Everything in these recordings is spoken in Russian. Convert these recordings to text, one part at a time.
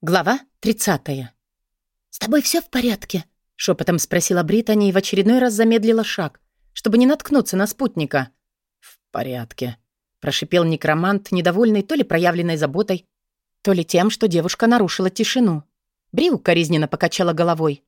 Глава 30. «С тобой все в порядке?» — шепотом спросила Британи и в очередной раз замедлила шаг, чтобы не наткнуться на спутника. «В порядке», — прошипел некромант, недовольный то ли проявленной заботой, то ли тем, что девушка нарушила тишину. Бри укоризненно покачала головой.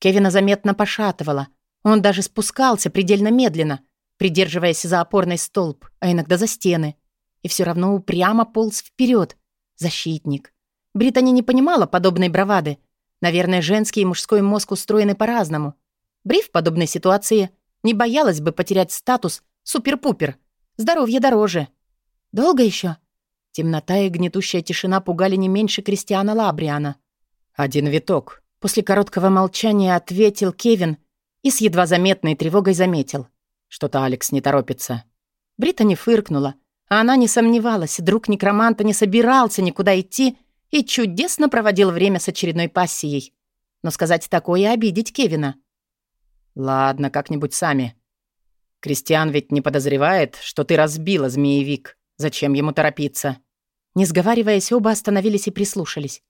Кевина заметно пошатывала. Он даже спускался предельно медленно, придерживаясь за опорный столб, а иногда за стены. И все равно упрямо полз вперед. Защитник. Британи не понимала подобной бравады. Наверное, женский и мужской мозг устроены по-разному. Бри в подобной ситуации не боялась бы потерять статус супер-пупер. Здоровье дороже. Долго еще? Темнота и гнетущая тишина пугали не меньше Кристиана Лабриана. «Один виток», — после короткого молчания ответил Кевин и с едва заметной тревогой заметил. Что-то Алекс не торопится. Британи фыркнула, а она не сомневалась, друг некроманта не собирался никуда идти и чудесно проводил время с очередной пассией. Но сказать такое — обидеть Кевина. «Ладно, как-нибудь сами. Кристиан ведь не подозревает, что ты разбила змеевик. Зачем ему торопиться?» Не сговариваясь, оба остановились и прислушались.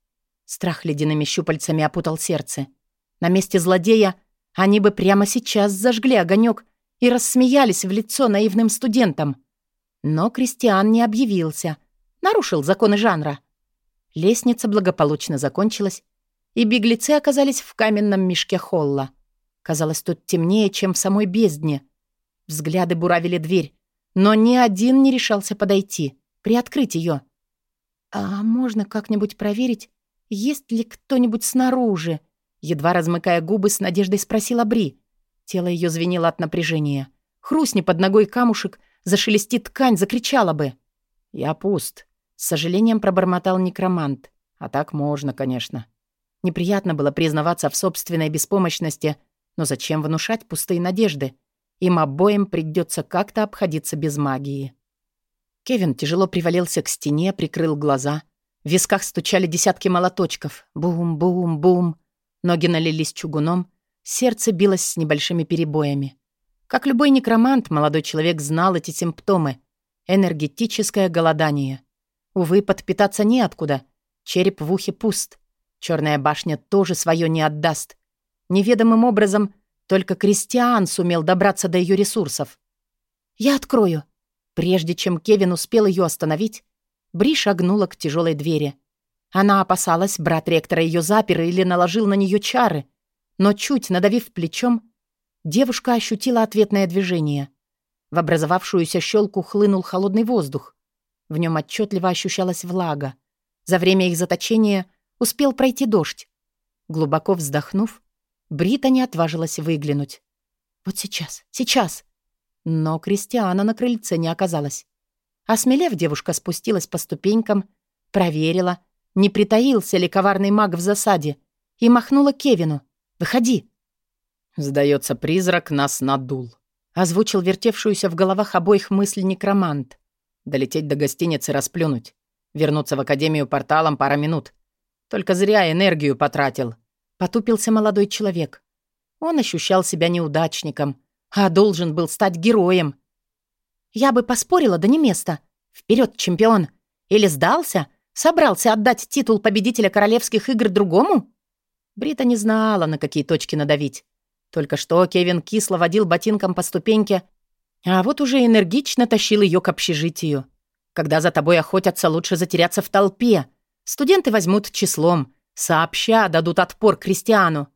Страх ледяными щупальцами опутал сердце. На месте злодея они бы прямо сейчас зажгли огонек и рассмеялись в лицо наивным студентам. Но Кристиан не объявился, нарушил законы жанра. Лестница благополучно закончилась, и беглецы оказались в каменном мешке холла. Казалось, тут темнее, чем в самой бездне. Взгляды буравили дверь, но ни один не решался подойти, приоткрыть ее. «А можно как-нибудь проверить, есть ли кто-нибудь снаружи?» Едва размыкая губы, с надеждой спросила Бри. Тело ее звенело от напряжения. Хрустни под ногой камушек, зашелести ткань, закричала бы. «Я пуст», с сожалением пробормотал некромант. А так можно, конечно. Неприятно было признаваться в собственной беспомощности, но зачем внушать пустые надежды? Им обоим придется как-то обходиться без магии. Кевин тяжело привалился к стене, прикрыл глаза. В висках стучали десятки молоточков. Бум-бум-бум. Ноги налились чугуном. Сердце билось с небольшими перебоями. Как любой некромант, молодой человек знал эти симптомы. Энергетическое голодание. Увы, подпитаться неоткуда. Череп в ухе пуст. Черная башня тоже свое не отдаст. Неведомым образом только Кристиан сумел добраться до ее ресурсов. «Я открою». Прежде чем Кевин успел ее остановить, Бри шагнула к тяжелой двери. Она опасалась, брат ректора ее запер или наложил на нее чары, но чуть надавив плечом, девушка ощутила ответное движение. В образовавшуюся щелку хлынул холодный воздух. В нем отчетливо ощущалась влага. За время их заточения успел пройти дождь. Глубоко вздохнув, Брита не отважилась выглянуть. «Вот сейчас, сейчас!» Но Кристиана на крыльце не оказалось. Осмелев, девушка спустилась по ступенькам, проверила, не притаился ли коварный маг в засаде, и махнула Кевину. «Выходи!» «Сдается, призрак нас надул», — озвучил вертевшуюся в головах обоих мысль некромант. Долететь до гостиницы, расплюнуть. Вернуться в академию порталом пара минут. Только зря энергию потратил. Потупился молодой человек. Он ощущал себя неудачником, а должен был стать героем. Я бы поспорила, да не место. Вперед, чемпион! Или сдался? Собрался отдать титул победителя королевских игр другому? Брита не знала, на какие точки надавить. Только что Кевин кисло водил ботинком по ступеньке, а вот уже энергично тащил ее к общежитию. Когда за тобой охотятся, лучше затеряться в толпе. Студенты возьмут числом. Сообща дадут отпор крестьяну.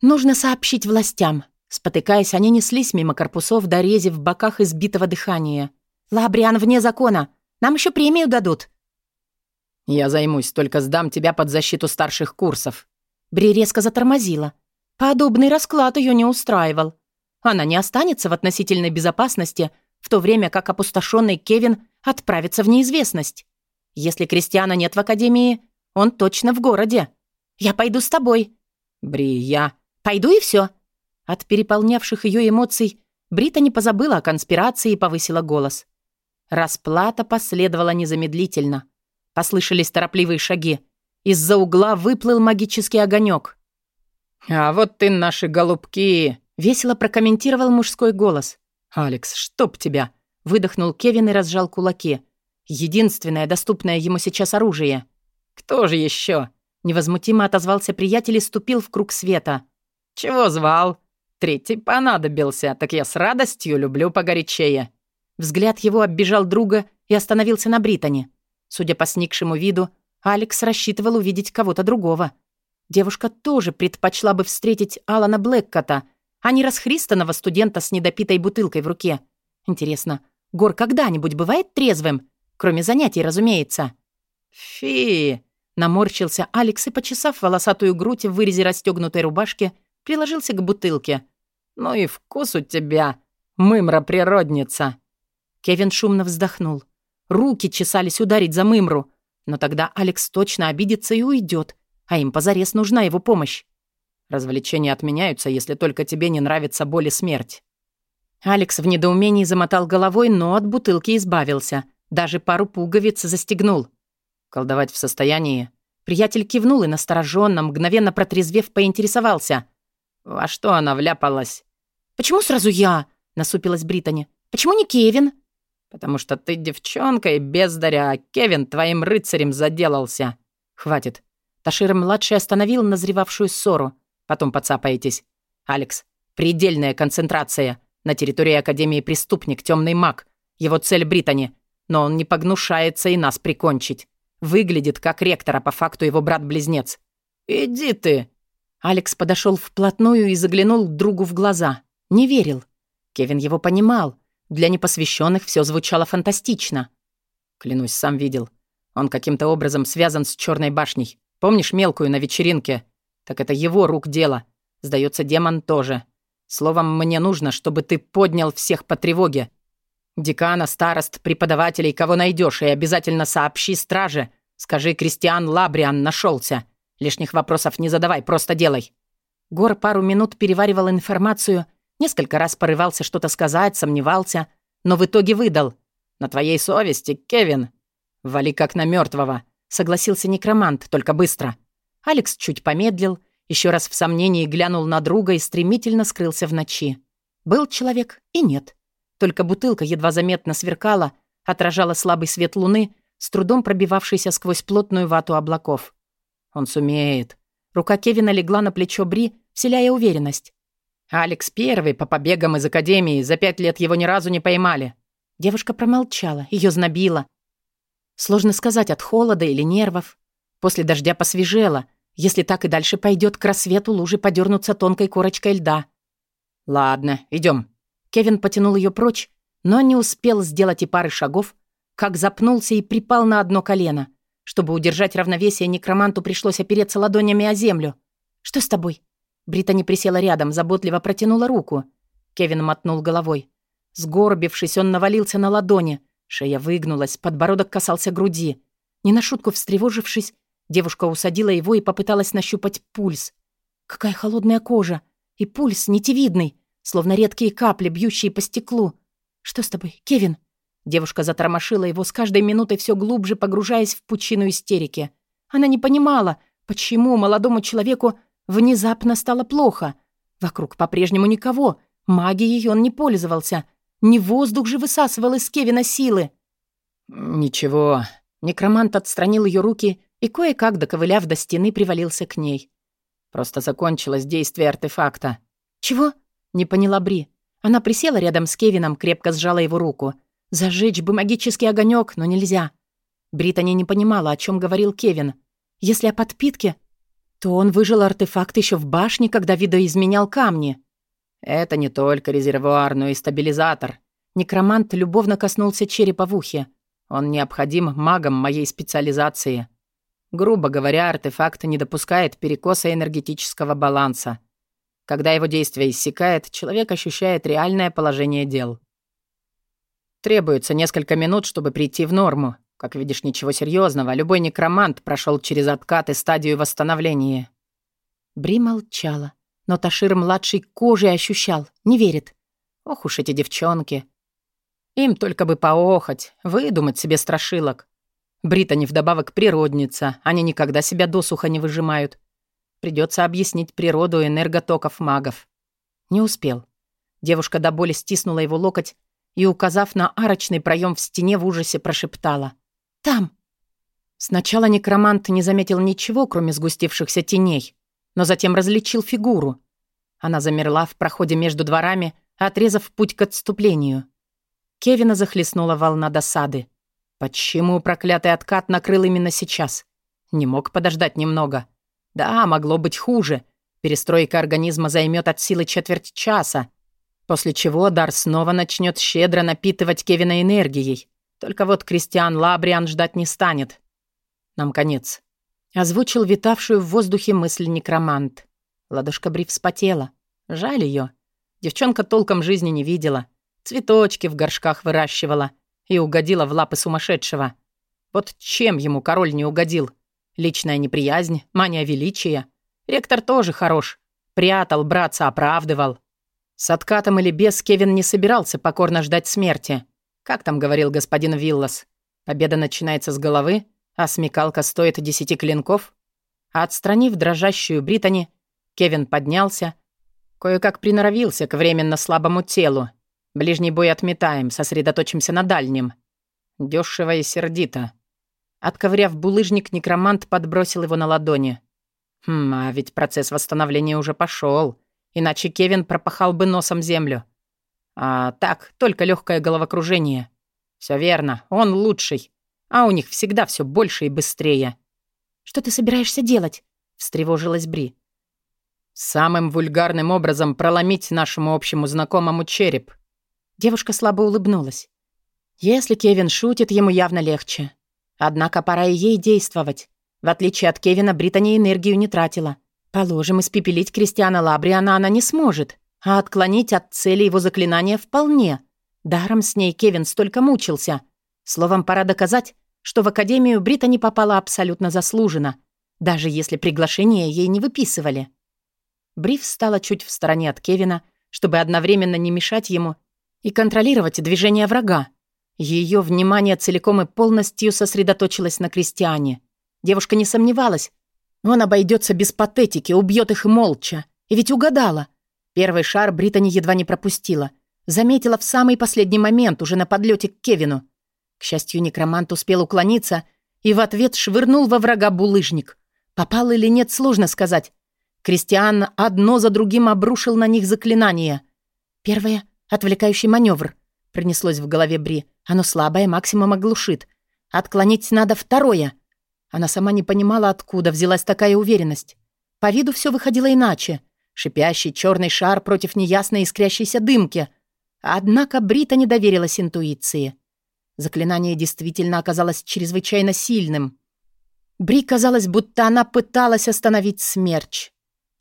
Нужно сообщить властям. Спотыкаясь, они неслись мимо корпусов, дорези в боках избитого дыхания. «Лабриан вне закона. Нам еще премию дадут». «Я займусь, только сдам тебя под защиту старших курсов». Бри резко затормозила. Подобный расклад ее не устраивал. Она не останется в относительной безопасности, в то время как опустошенный Кевин отправится в неизвестность. Если Кристиана нет в академии, он точно в городе. Я пойду с тобой. Бри, я... Пойду и все. От переполнявших ее эмоций Брита не позабыла о конспирации и повысила голос. Расплата последовала незамедлительно. Послышались торопливые шаги. Из-за угла выплыл магический огонек. «А вот ты наши голубки!» Весело прокомментировал мужской голос. «Алекс, чтоб тебя!» Выдохнул Кевин и разжал кулаки. Единственное доступное ему сейчас оружие. «Кто же еще? Невозмутимо отозвался приятель и ступил в круг света. «Чего звал? Третий понадобился, так я с радостью люблю погорячее». Взгляд его оббежал друга и остановился на Британе. Судя по сникшему виду, Алекс рассчитывал увидеть кого-то другого. Девушка тоже предпочла бы встретить Алана Блэккота, а не расхристанного студента с недопитой бутылкой в руке. Интересно, Гор когда-нибудь бывает трезвым? Кроме занятий, разумеется. «Фи!» — наморщился Алекс и, почесав волосатую грудь в вырезе расстегнутой рубашки, приложился к бутылке. «Ну и вкус у тебя, мымра-природница!» Кевин шумно вздохнул. Руки чесались ударить за мымру, но тогда Алекс точно обидится и уйдет, а им позарез нужна его помощь. Развлечения отменяются, если только тебе не нравится боль и смерть. Алекс в недоумении замотал головой, но от бутылки избавился. Даже пару пуговиц застегнул. Колдовать в состоянии. Приятель кивнул и настороженно, мгновенно протрезвев, поинтересовался. «Во что она вляпалась?» «Почему сразу я?» — насупилась Британи. «Почему не Кевин?» «Потому что ты девчонка и бездаря, а Кевин твоим рыцарем заделался». «Хватит». Ташир-младший остановил назревавшую ссору. «Потом подцапаетесь. Алекс, предельная концентрация. На территории Академии преступник, темный маг. Его цель Британи. Но он не погнушается и нас прикончить. Выглядит как ректор, а по факту его брат-близнец. «Иди ты!» Алекс подошел вплотную и заглянул другу в глаза. Не верил. Кевин его понимал. Для непосвященных все звучало фантастично. Клянусь, сам видел. Он каким-то образом связан с Черной башней. Помнишь мелкую на вечеринке? Так это его рук дело. Сдается, демон тоже. Словом, мне нужно, чтобы ты поднял всех по тревоге. Декана, старост, преподавателей, кого найдешь, и обязательно сообщи страже. Скажи, Кристиан Лабриан нашелся. Лишних вопросов не задавай, просто делай». Гор пару минут переваривал информацию, несколько раз порывался что-то сказать, сомневался, но в итоге выдал. «На твоей совести, Кевин. Вали как на мертвого, согласился некромант, только быстро. Алекс чуть помедлил, еще раз в сомнении глянул на друга и стремительно скрылся в ночи. Был человек и нет. Только бутылка едва заметно сверкала, отражала слабый свет луны, с трудом пробивавшийся сквозь плотную вату облаков. Он сумеет. Рука Кевина легла на плечо Бри, вселяя уверенность. «Алекс первый по побегам из академии. За пять лет его ни разу не поймали». Девушка промолчала, ее знобило. Сложно сказать, от холода или нервов. После дождя посвежело, если так и дальше пойдет, к рассвету лужи подернутся тонкой корочкой льда. «Ладно, идем. Кевин потянул ее прочь, но не успел сделать и пары шагов, как запнулся и припал на одно колено. Чтобы удержать равновесие, некроманту пришлось опереться ладонями о землю. «Что с тобой?» Британи присела рядом, заботливо протянула руку. Кевин мотнул головой. Сгорбившись, он навалился на ладони. Шея выгнулась, подбородок касался груди. Не на шутку встревожившись, Девушка усадила его и попыталась нащупать пульс. Какая холодная кожа! И пульс нитевидный, словно редкие капли, бьющие по стеклу. «Что с тобой, Кевин?» Девушка затормошила его с каждой минутой все глубже, погружаясь в пучину истерики. Она не понимала, почему молодому человеку внезапно стало плохо. Вокруг по-прежнему никого, магией он не пользовался. Не воздух же высасывал из Кевина силы. «Ничего». Некромант отстранил ее руки и кое-как, доковыляв до стены, привалился к ней. Просто закончилось действие артефакта. «Чего?» — не поняла Бри. Она присела рядом с Кевином, крепко сжала его руку. Зажечь бы магический огонек, но нельзя. Британи не понимала, о чем говорил Кевин. Если о подпитке, то он выжил артефакт еще в башне, когда видоизменял камни. Это не только резервуар, но и стабилизатор. Некромант любовно коснулся черепа в ухе. Он необходим магам моей специализации. Грубо говоря, артефакт не допускает перекоса энергетического баланса. Когда его действие иссякает, человек ощущает реальное положение дел. Требуется несколько минут, чтобы прийти в норму. Как видишь, ничего серьезного. Любой некромант прошел через откат и стадию восстановления. Бри молчала, но Ташир-младший кожей ощущал, не верит. Ох уж эти девчонки. Им только бы поохать, выдумать себе страшилок. Британи вдобавок природница, они никогда себя досуха не выжимают. Придется объяснить природу энерготоков магов. Не успел. Девушка до боли стиснула его локоть и, указав на арочный проем в стене, в ужасе прошептала. «Там!» Сначала некромант не заметил ничего, кроме сгустившихся теней, но затем различил фигуру. Она замерла в проходе между дворами, отрезав путь к отступлению. Кевина захлестнула волна досады. Почему проклятый откат накрыл именно сейчас? Не мог подождать немного. Да, могло быть хуже. Перестройка организма займет от силы четверть часа, после чего дар снова начнет щедро напитывать Кевина энергией. Только вот Кристиан Лабриан ждать не станет. Нам конец. Озвучил витавшую в воздухе мысль некромант. Ладошка Бри вспотела. Жаль ее. Девчонка толком жизни не видела. Цветочки в горшках выращивала и угодила в лапы сумасшедшего. Вот чем ему король не угодил? Личная неприязнь, мания величия. Ректор тоже хорош. Прятал, братца оправдывал. С откатом или без Кевин не собирался покорно ждать смерти. Как там говорил господин Виллас? Победа начинается с головы, а смекалка стоит десяти клинков? отстранив дрожащую Британи, Кевин поднялся, кое-как приноровился к временно слабому телу. Ближний бой отметаем, сосредоточимся на дальнем. Дёшево и сердито. Отковыряв булыжник, некромант подбросил его на ладони. Хм, а ведь процесс восстановления уже пошел, иначе Кевин пропахал бы носом землю. А так, только легкое головокружение. Все верно, он лучший а у них всегда все больше и быстрее. «Что ты собираешься делать?» — встревожилась Бри. «Самым вульгарным образом проломить нашему общему знакомому череп». Девушка слабо улыбнулась. Если Кевин шутит, ему явно легче. Однако пора и ей действовать. В отличие от Кевина, Британи энергию не тратила. Положим, испепелить Кристиана Лабриана она не сможет, а отклонить от цели его заклинания вполне. Даром с ней Кевин столько мучился. Словом, пора доказать, что в Академию Британи попала абсолютно заслуженно, даже если приглашение ей не выписывали. Бриф стала чуть в стороне от Кевина, чтобы одновременно не мешать ему и контролировать движение врага. Ее внимание целиком и полностью сосредоточилось на крестьяне. Девушка не сомневалась. Он обойдется без патетики, убьет их молча. И ведь угадала. Первый шар Британи едва не пропустила. Заметила в самый последний момент, уже на подлете к Кевину. К счастью, некромант успел уклониться и в ответ швырнул во врага булыжник. Попал или нет, сложно сказать. Кристиан одно за другим обрушил на них заклинания. Первое — отвлекающий маневр. Пронеслось в голове Бри. Оно слабое, максимум оглушит. Отклонить надо второе. Она сама не понимала, откуда взялась такая уверенность. По виду все выходило иначе. Шипящий черный шар против неясной искрящейся дымки. Однако Брита не доверилась интуиции. Заклинание действительно оказалось чрезвычайно сильным. Бри казалось, будто она пыталась остановить смерч.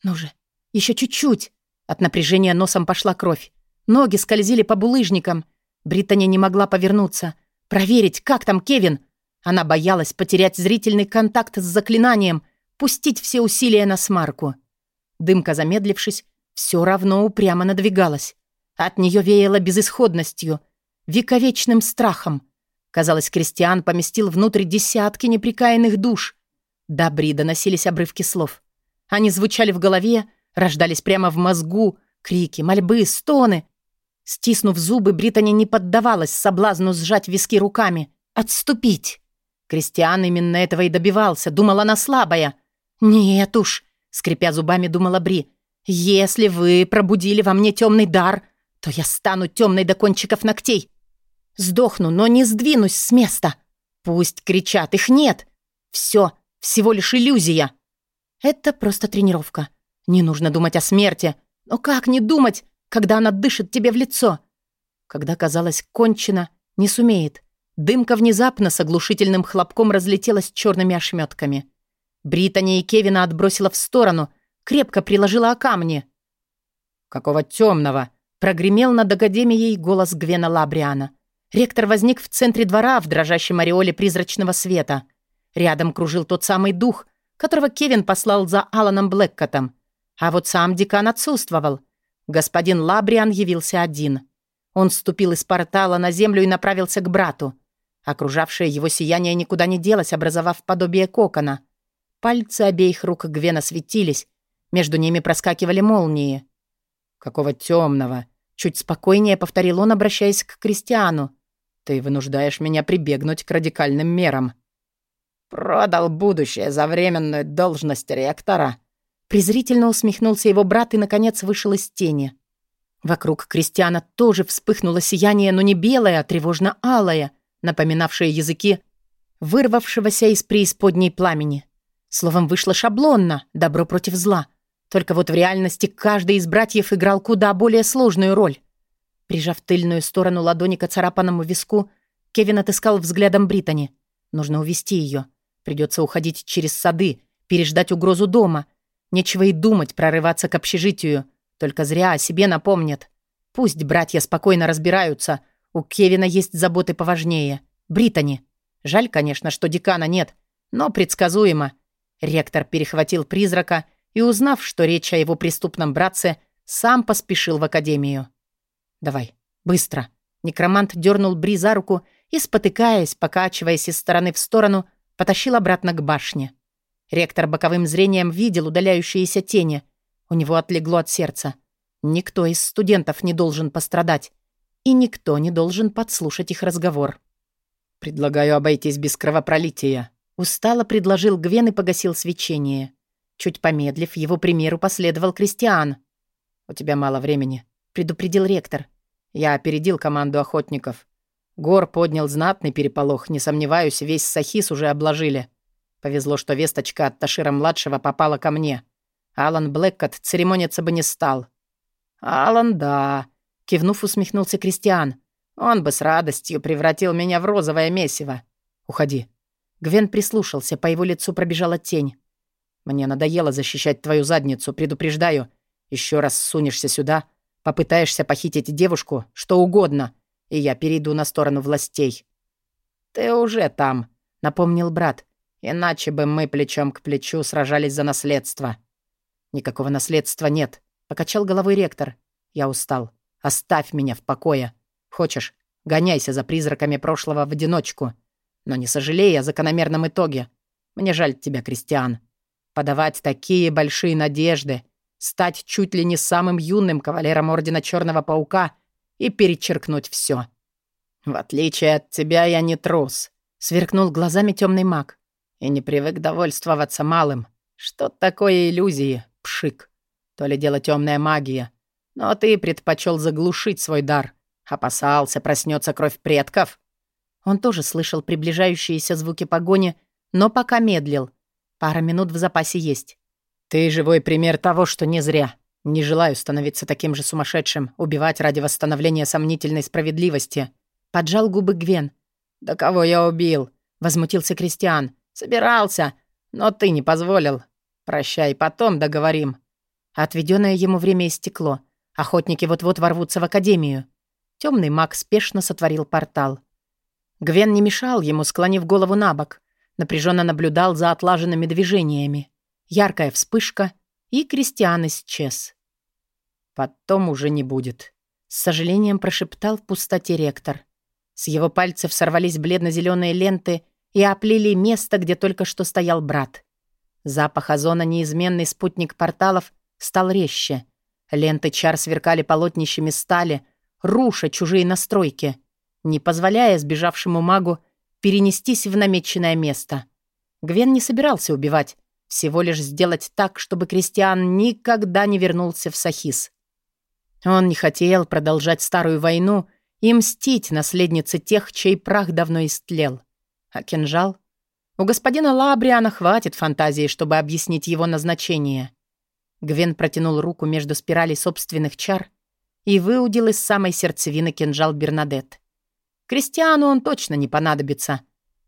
Ну же, еще чуть-чуть. От напряжения носом пошла кровь. Ноги скользили по булыжникам. Британия не могла повернуться. Проверить, как там Кевин. Она боялась потерять зрительный контакт с заклинанием, пустить все усилия на смарку. Дымка, замедлившись, все равно упрямо надвигалась. От нее веяло безысходностью — вековечным страхом. Казалось, Кристиан поместил внутрь десятки неприкаянных душ. До Бри доносились обрывки слов. Они звучали в голове, рождались прямо в мозгу, крики, мольбы, стоны. Стиснув зубы, Британи не поддавалась соблазну сжать виски руками. Отступить. Кристиан именно этого и добивался, думала она слабая. «Нет уж», — скрипя зубами, думала Бри, «если вы пробудили во мне темный дар, то я стану темной до кончиков ногтей. Сдохну, но не сдвинусь с места. Пусть кричат, их нет. Все, всего лишь иллюзия. Это просто тренировка. Не нужно думать о смерти. Но как не думать, когда она дышит тебе в лицо? Когда казалось кончено, не сумеет. Дымка внезапно с оглушительным хлопком разлетелась черными ошметками. Британи и Кевина отбросила в сторону, крепко приложила о камни. «Какого темного? Прогремел над Академией голос Гвена Лабриана. Ректор возник в центре двора в дрожащем ореоле призрачного света. Рядом кружил тот самый дух, которого Кевин послал за Аланом Блэккотом. А вот сам декан отсутствовал. Господин Лабриан явился один. Он ступил из портала на землю и направился к брату. Окружавшее его сияние никуда не делось, образовав подобие кокона. Пальцы обеих рук Гвена светились, между ними проскакивали молнии. «Какого темного? Чуть спокойнее повторил он, обращаясь к Кристиану. «Ты вынуждаешь меня прибегнуть к радикальным мерам». Продал будущее за временную должность ректора. Презрительно усмехнулся его брат и, наконец, вышел из тени. Вокруг Кристиана тоже вспыхнуло сияние, но не белое, а тревожно-алое, напоминавшее языки вырвавшегося из преисподней пламени. Словом, вышло шаблонно, добро против зла. Только вот в реальности каждый из братьев играл куда более сложную роль. Прижав тыльную сторону ладони к оцарапанному виску, Кевин отыскал взглядом Британи. Нужно увести ее. Придется уходить через сады, переждать угрозу дома. Нечего и думать прорываться к общежитию. Только зря о себе напомнят. Пусть братья спокойно разбираются. У Кевина есть заботы поважнее. Британи. Жаль, конечно, что декана нет, но предсказуемо. Ректор перехватил призрака и, узнав, что речь о его преступном братце, сам поспешил в академию. «Давай, быстро!» Некромант дернул Бри за руку и, спотыкаясь, покачиваясь из стороны в сторону, потащил обратно к башне. Ректор боковым зрением видел удаляющиеся тени. У него отлегло от сердца. Никто из студентов не должен пострадать. И никто не должен подслушать их разговор. «Предлагаю обойтись без кровопролития», — устало предложил Гвен и погасил свечение. Чуть помедлив, его примеру последовал Кристиан. «У тебя мало времени», — предупредил ректор. «Я опередил команду охотников. Гор поднял знатный переполох, не сомневаюсь, весь Сахис уже обложили. Повезло, что весточка от Ташира-младшего попала ко мне. Алан Блэккот церемониться бы не стал». «Алан, да», — кивнув, усмехнулся Кристиан. Он бы с радостью превратил меня в розовое месиво. Уходи. Гвен прислушался, по его лицу пробежала тень. Мне надоело защищать твою задницу, предупреждаю. Еще раз сунешься сюда, попытаешься похитить девушку, что угодно, и я перейду на сторону властей. Ты уже там, напомнил брат. Иначе бы мы плечом к плечу сражались за наследство. Никакого наследства нет, покачал головой ректор. Я устал. Оставь меня в покое. Хочешь, гоняйся за призраками прошлого в одиночку. Но не сожалей о закономерном итоге. Мне жаль тебя, Кристиан. Подавать такие большие надежды, стать чуть ли не самым юным кавалером Ордена Черного Паука и перечеркнуть все. В отличие от тебя, я не трус, сверкнул глазами темный маг. И не привык довольствоваться малым. Что такое иллюзии, пшик? То ли дело темная магия. Но ты предпочел заглушить свой дар — Опасался, проснется кровь предков. Он тоже слышал приближающиеся звуки погони, но пока медлил. Пара минут в запасе есть. «Ты живой пример того, что не зря. Не желаю становиться таким же сумасшедшим, убивать ради восстановления сомнительной справедливости». Поджал губы Гвен. «Да кого я убил?» — возмутился Кристиан. «Собирался, но ты не позволил. Прощай, потом договорим». Отведенное ему время истекло. Охотники вот-вот ворвутся в академию. Темный маг спешно сотворил портал. Гвен не мешал ему, склонив голову на бок. Напряженно наблюдал за отлаженными движениями. Яркая вспышка, и Кристиан исчез. «Потом уже не будет», — с сожалением прошептал в пустоте ректор. С его пальцев сорвались бледно-зеленые ленты и оплели место, где только что стоял брат. Запах озона, неизменный спутник порталов, стал резче. Ленты чар сверкали полотнищами стали, руша чужие настройки, не позволяя сбежавшему магу перенестись в намеченное место. Гвен не собирался убивать, всего лишь сделать так, чтобы Кристиан никогда не вернулся в Сахис. Он не хотел продолжать старую войну и мстить наследнице тех, чей прах давно истлел. А кинжал? У господина Лабриана хватит фантазии, чтобы объяснить его назначение. Гвен протянул руку между спиралей собственных чар и выудил из самой сердцевины кинжал Бернадет. Кристиану он точно не понадобится.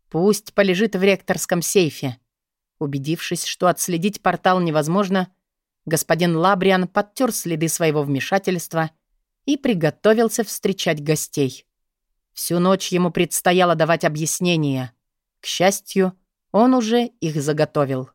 Пусть полежит в ректорском сейфе. Убедившись, что отследить портал невозможно, господин Лабриан подтер следы своего вмешательства и приготовился встречать гостей. Всю ночь ему предстояло давать объяснения. К счастью, он уже их заготовил.